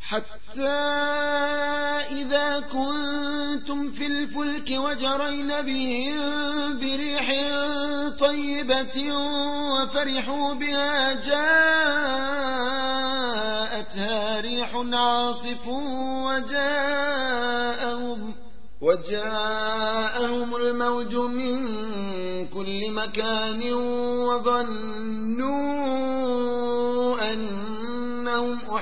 حتى إذا كنتم في الفلك وجرين بهم بريح طيبة وفرحوا بها جاءتها ريح عاصف وجاءهم وجاءهم الموج من كل مكان وظنوا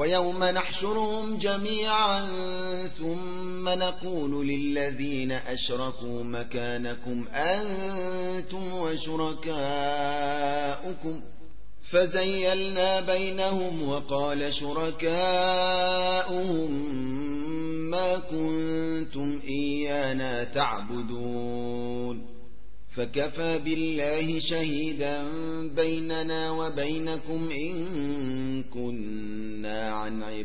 ويوم نحشرهم جميعا ثم نقول للذين أشركوا مكانكم أنتم وشركاؤكم فزيلنا بينهم وقال شركاؤهم ما كنتم إيانا تعبدون فكفى بالله شهيدا بيننا وبينكم إن عن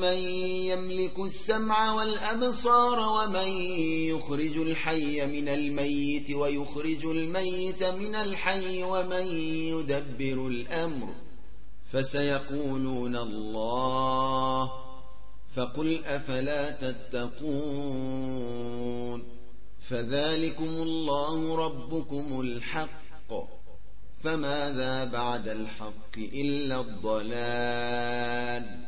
من يملك السمع والأبصار ومن يخرج الحي من الميت ويخرج الميت من الحي ومن يدبر الأمر فسيقولون الله فقل أفلا تتقون فذلكم الله ربكم الحق فماذا بعد الحق إلا الضلال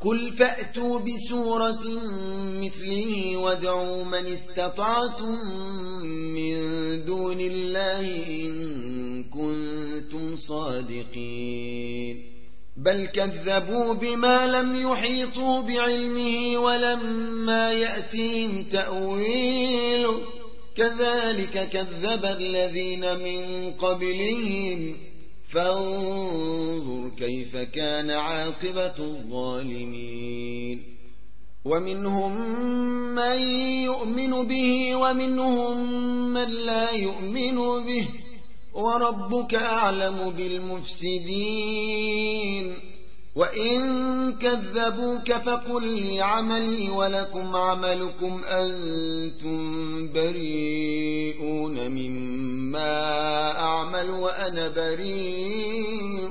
قل فأتوا بسورة مثله وادعوا من استطعتم من دون الله إن كنتم صادقين بل كذبوا بما لم يحيطوا بعلمه ولما يأتيهم تأويله كذلك كذب الذين من قبلهم فانظر كيف كان عاقبة الظالمين. ومنهم من يؤمن به ومنهم من لا يؤمن به. وربك أعلم بالمفسدين. وإن كذبوك فقل لي عملي ولكم عملكم أنتم بريئون مما أعمل وأنا بريء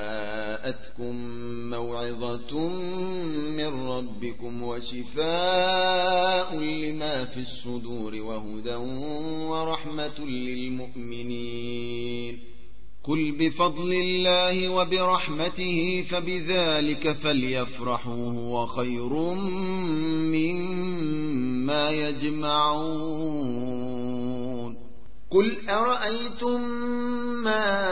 جاءتكم موعظة من ربكم وشفاء لما في الصدور وهدى ورحمة للمؤمنين. قل بفضل الله وبرحمته فبذلك فليفرحوا هو خير مما يجمعون. قل أرأيتم ما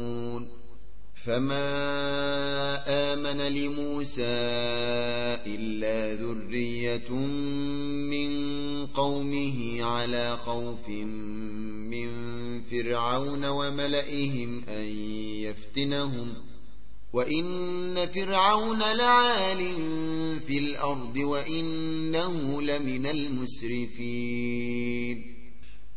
فما آمن لموسى إلا ذرية من قومه على خوف من فرعون وملئهم أن يفتنهم وإن فرعون لعال في الأرض وإنه لمن المسرفين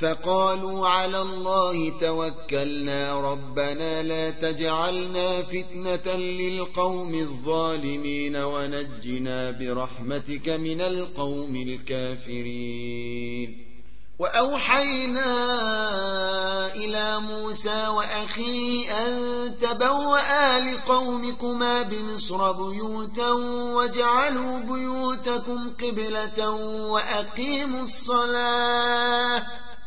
فقالوا على الله توكلنا ربنا لا تجعلنا فتنة للقوم الظالمين ونجنا برحمتك من القوم الكافرين. وأوحينا إلى موسى وأخيه أن تبوأ لقومكما بمصر بيوتا وجعلوا بيوتكم قبلة وأقيموا الصلاة.